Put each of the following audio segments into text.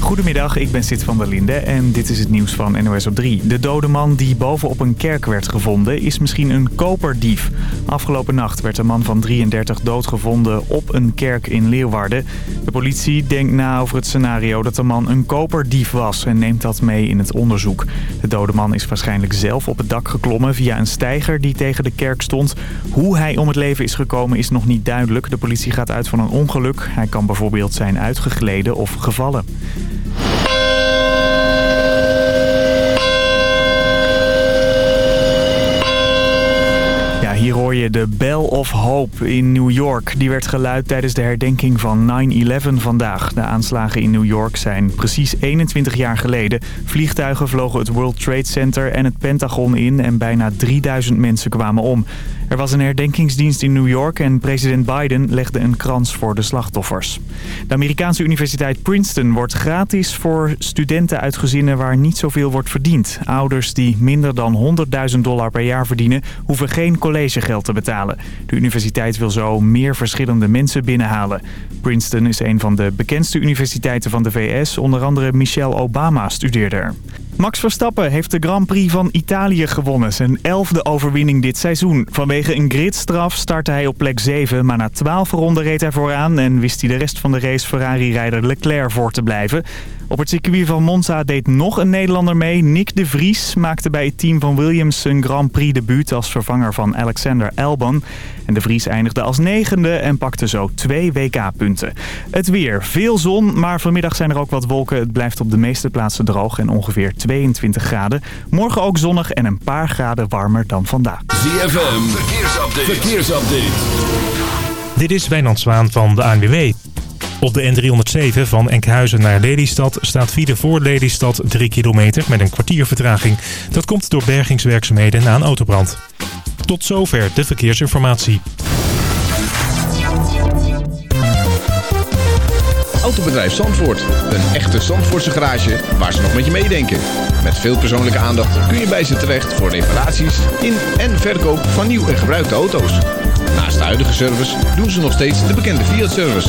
Goedemiddag, ik ben Sid van der Linde en dit is het nieuws van NOS op 3. De dode man die bovenop een kerk werd gevonden is misschien een koperdief. Afgelopen nacht werd een man van 33 doodgevonden op een kerk in Leeuwarden. De politie denkt na over het scenario dat de man een koperdief was en neemt dat mee in het onderzoek. De dode man is waarschijnlijk zelf op het dak geklommen via een steiger die tegen de kerk stond. Hoe hij om het leven is gekomen is nog niet duidelijk. De politie gaat uit van een ongeluk. Hij kan bijvoorbeeld zijn uitgegleden of gevallen. Hier hoor je de Bell of Hope in New York. Die werd geluid tijdens de herdenking van 9-11 vandaag. De aanslagen in New York zijn precies 21 jaar geleden. Vliegtuigen vlogen het World Trade Center en het Pentagon in en bijna 3000 mensen kwamen om. Er was een herdenkingsdienst in New York en president Biden legde een krans voor de slachtoffers. De Amerikaanse universiteit Princeton wordt gratis voor studenten uit gezinnen waar niet zoveel wordt verdiend. Ouders die minder dan 100.000 dollar per jaar verdienen hoeven geen collegegeld te betalen. De universiteit wil zo meer verschillende mensen binnenhalen. Princeton is een van de bekendste universiteiten van de VS. Onder andere Michelle Obama studeerde er. Max Verstappen heeft de Grand Prix van Italië gewonnen. Zijn elfde overwinning dit seizoen. Vanwege een gridstraf startte hij op plek 7. Maar na 12 ronden reed hij vooraan en wist hij de rest van de race Ferrari-rijder Leclerc voor te blijven. Op het circuit van Monza deed nog een Nederlander mee. Nick de Vries maakte bij het team van Williams een Grand Prix debuut als vervanger van Alexander Albon. En de Vries eindigde als negende en pakte zo twee WK-punten. Het weer. Veel zon, maar vanmiddag zijn er ook wat wolken. Het blijft op de meeste plaatsen droog en ongeveer 22 graden. Morgen ook zonnig en een paar graden warmer dan vandaag. ZFM, verkeersupdate. verkeersupdate. Dit is Wijnand Zwaan van de ANWB. Op de N307 van Enkhuizen naar Lelystad staat file voor Lelystad 3 kilometer met een kwartier vertraging. Dat komt door bergingswerkzaamheden na een autobrand. Tot zover de verkeersinformatie. Autobedrijf Zandvoort. Een echte Zandvoortse garage waar ze nog met je meedenken. Met veel persoonlijke aandacht kun je bij ze terecht voor reparaties in en verkoop van nieuw en gebruikte auto's. Naast de huidige service doen ze nog steeds de bekende Fiat-service.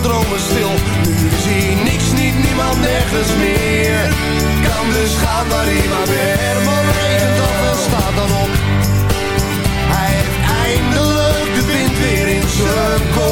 dromen stil. Nu zie ik niks, niet niemand, nergens meer. Kan dus gaan waar hij maar weer. Van regent af en staat dan op. Hij heeft eindelijk de wind weer in zijn kop.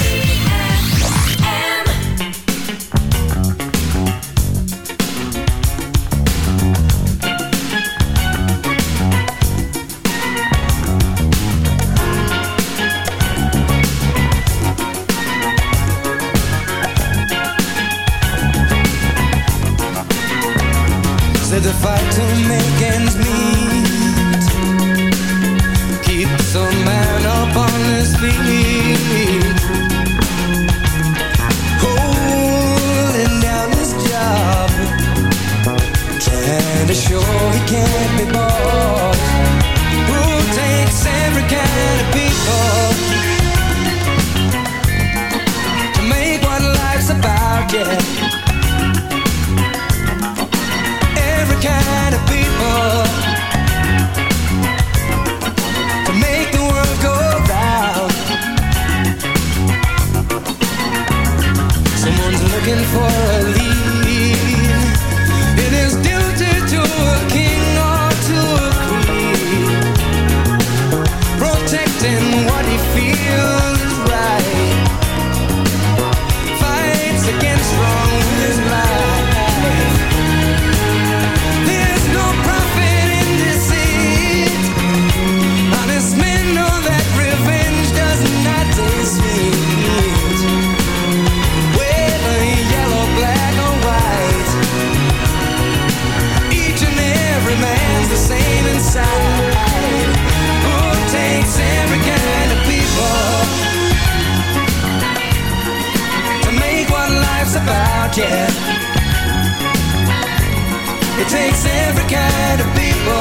pocket. It takes every kind of people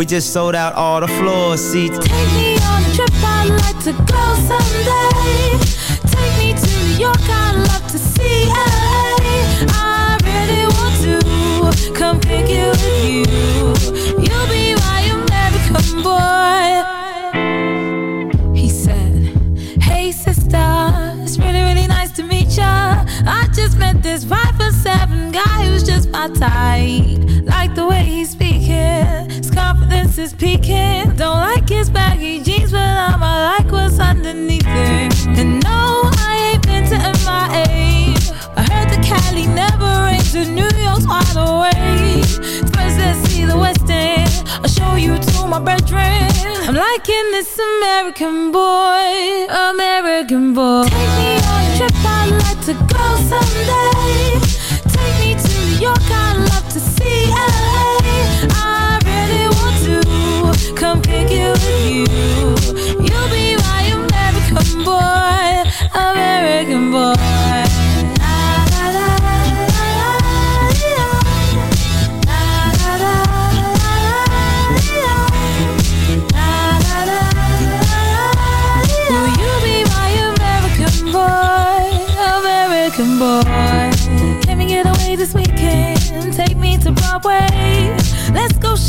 We just sold out all the floor seats. Take me on a trip, I'd like to go someday. This American boy, American boy. Take me on a trip, I'd like to go someday. Take me to New York, I'd love to see LA. I really want to come pick you with you.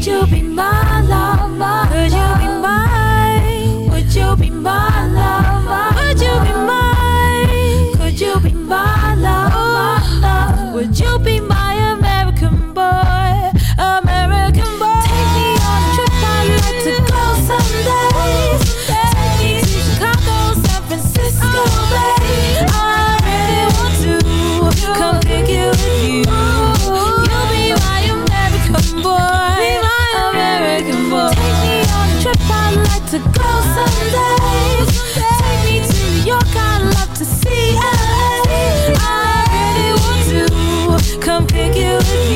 Would you be my lover? Could you be mine?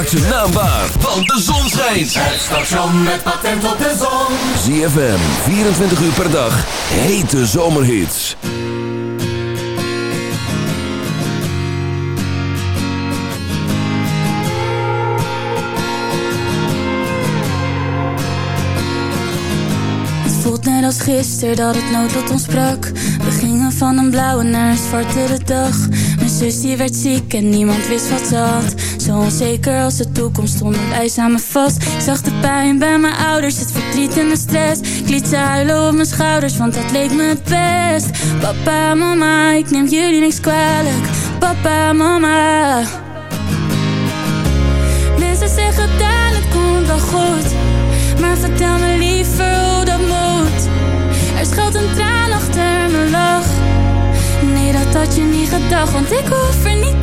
Maak zijn naam waar, want de zon schijnt. Het station met patent op de zon. ZFM, 24 uur per dag. Hete zomerhits. Het voelt net als gisteren dat het noodlot ons sprak. We gingen van een blauwe naar een zwartere dag. Mijn zus die werd ziek en niemand wist wat ze had. Onzeker als de toekomst stonden wij samen vast. Ik zag de pijn bij mijn ouders, het verdriet en de stress. Ik liet ze huilen op mijn schouders, want dat leek me het best. Papa, mama, ik neem jullie niks kwalijk. Papa, mama. Mensen zeggen dat het komt wel goed. Maar vertel me liever hoe dat moet. Er schuilt een traan achter mijn lach. Nee, dat had je niet gedacht, want ik hoef er niet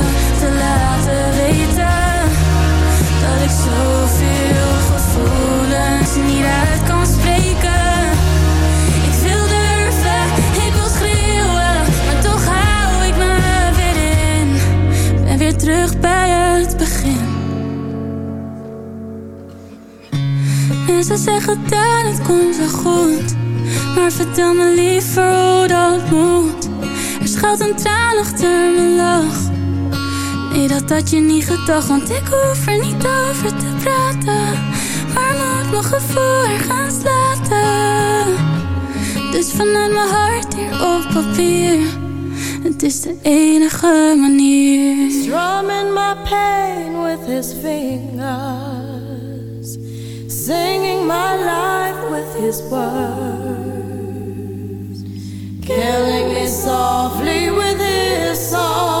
Mensen zeggen dat het komt wel goed, maar vertel me liever hoe dat moet. Er schuilt een traan achter mijn lach. Nee, dat had je niet gedacht, want ik hoef er niet over te praten. Mijn gevoel ergens laten. Dus vanuit mijn hart hier op papier. Het is de enige manier. Strumming my pain with his fingers. Singing my life with his words. Killing me softly with his song.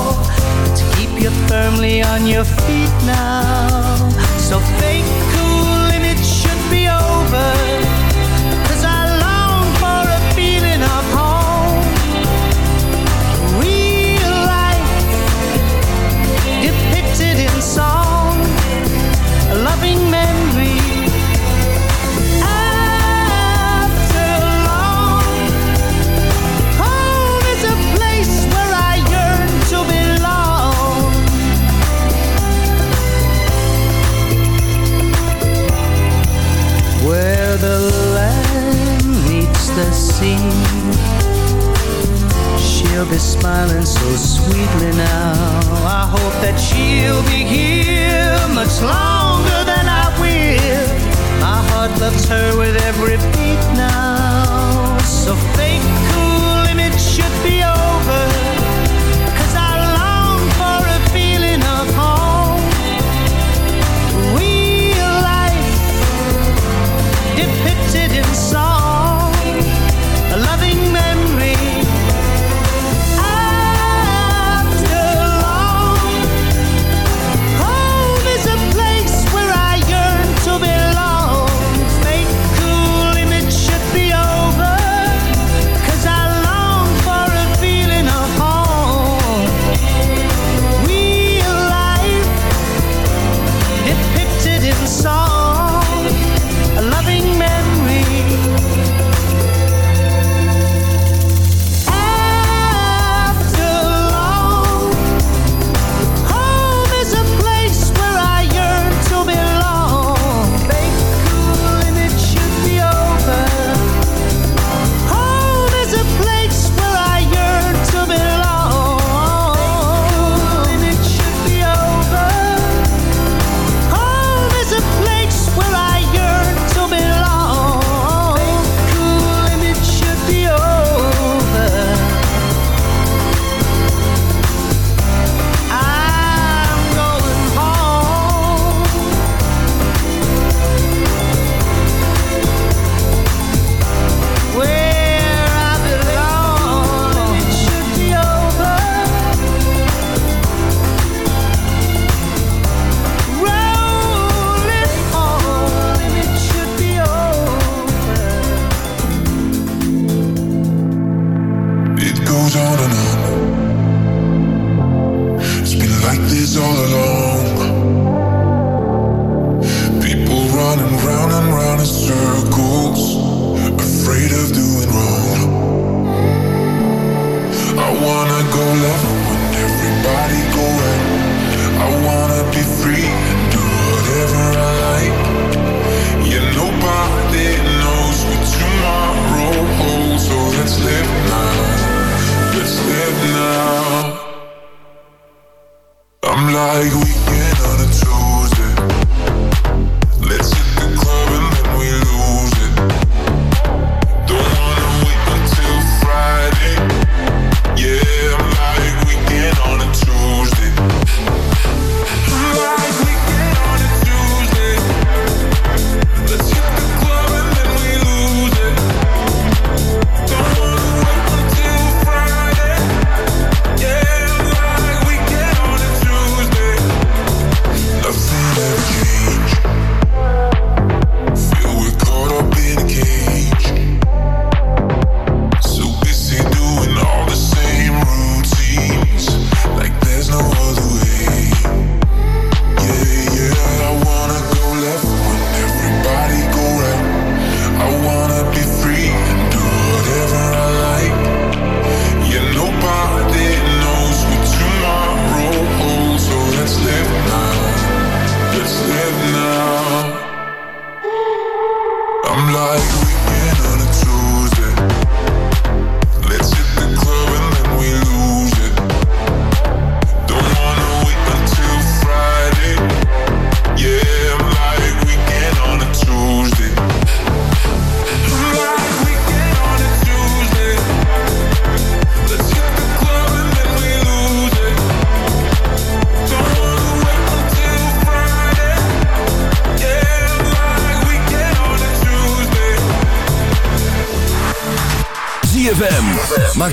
Keep firmly on your feet now. So fake cool and it should be over.